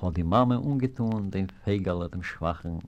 hat die Mama ungetun, den Fegerl, dem Schwachen,